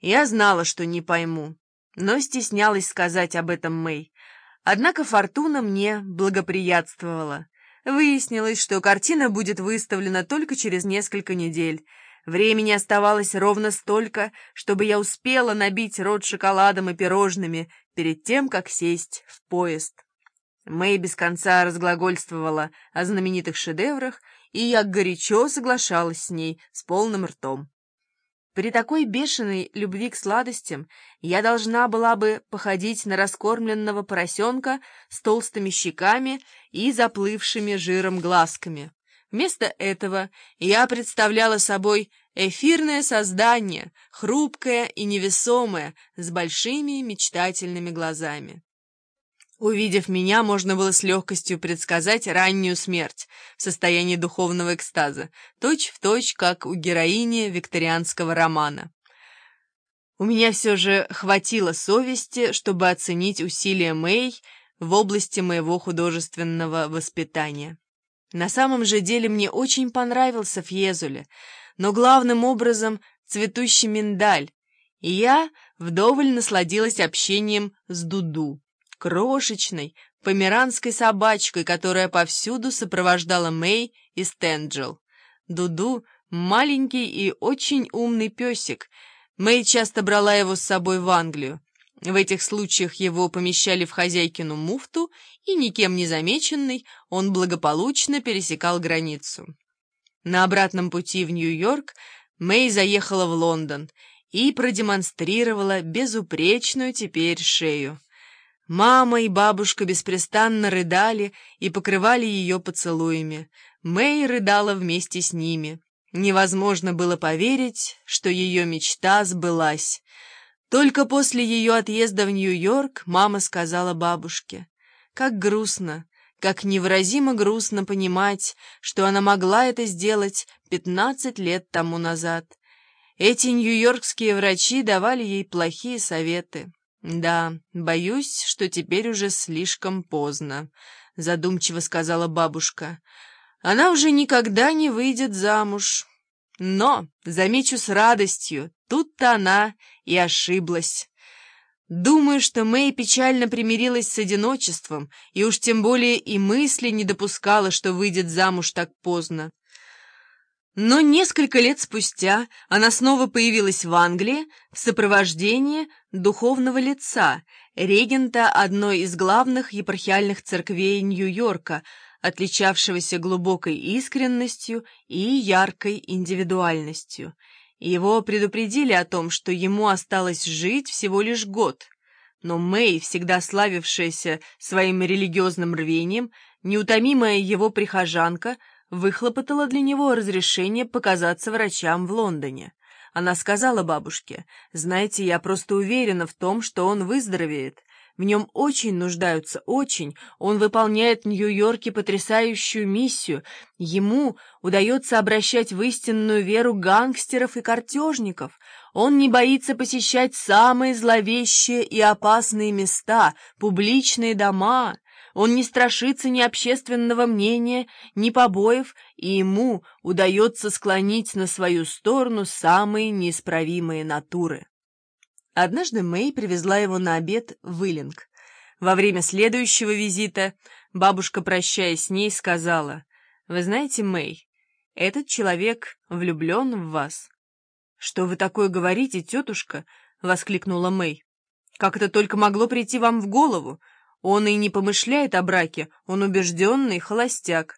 Я знала, что не пойму, но стеснялась сказать об этом Мэй. Однако фортуна мне благоприятствовала. Выяснилось, что картина будет выставлена только через несколько недель. Времени оставалось ровно столько, чтобы я успела набить рот шоколадом и пирожными перед тем, как сесть в поезд. Мэй без конца разглагольствовала о знаменитых шедеврах, и я горячо соглашалась с ней с полным ртом. При такой бешеной любви к сладостям я должна была бы походить на раскормленного поросенка с толстыми щеками и заплывшими жиром глазками. Вместо этого я представляла собой эфирное создание, хрупкое и невесомое, с большими мечтательными глазами. Увидев меня, можно было с легкостью предсказать раннюю смерть в состоянии духовного экстаза, точь-в-точь, точь, как у героини викторианского романа. У меня все же хватило совести, чтобы оценить усилия Мэй в области моего художественного воспитания. На самом же деле мне очень понравился Фьезуле, но главным образом цветущий миндаль, и я вдоволь насладилась общением с Дуду крошечной померанской собачкой, которая повсюду сопровождала Мэй и Стенджел. Дуду — маленький и очень умный песик. Мэй часто брала его с собой в Англию. В этих случаях его помещали в хозяйкину муфту, и, никем не замеченный, он благополучно пересекал границу. На обратном пути в Нью-Йорк Мэй заехала в Лондон и продемонстрировала безупречную теперь шею. Мама и бабушка беспрестанно рыдали и покрывали ее поцелуями. Мэй рыдала вместе с ними. Невозможно было поверить, что ее мечта сбылась. Только после ее отъезда в Нью-Йорк мама сказала бабушке, как грустно, как невыразимо грустно понимать, что она могла это сделать пятнадцать лет тому назад. Эти нью-йоркские врачи давали ей плохие советы. «Да, боюсь, что теперь уже слишком поздно», — задумчиво сказала бабушка. «Она уже никогда не выйдет замуж. Но, замечу с радостью, тут-то она и ошиблась». Думаю, что Мэй печально примирилась с одиночеством, и уж тем более и мысли не допускала, что выйдет замуж так поздно. Но несколько лет спустя она снова появилась в Англии в сопровождении духовного лица, регента одной из главных епархиальных церквей Нью-Йорка, отличавшегося глубокой искренностью и яркой индивидуальностью. Его предупредили о том, что ему осталось жить всего лишь год. Но Мэй, всегда славившаяся своим религиозным рвением, неутомимая его прихожанка — выхлопотала для него разрешение показаться врачам в Лондоне. Она сказала бабушке, «Знаете, я просто уверена в том, что он выздоровеет. В нем очень нуждаются, очень. Он выполняет в Нью-Йорке потрясающую миссию. Ему удается обращать в истинную веру гангстеров и картежников. Он не боится посещать самые зловещие и опасные места, публичные дома». Он не страшится ни общественного мнения, ни побоев, и ему удается склонить на свою сторону самые неисправимые натуры. Однажды Мэй привезла его на обед в Иллинг. Во время следующего визита бабушка, прощаясь с ней, сказала, «Вы знаете, Мэй, этот человек влюблен в вас». «Что вы такое говорите, тетушка?» — воскликнула Мэй. «Как это только могло прийти вам в голову? Он и не помышляет о браке, он убежденный холостяк.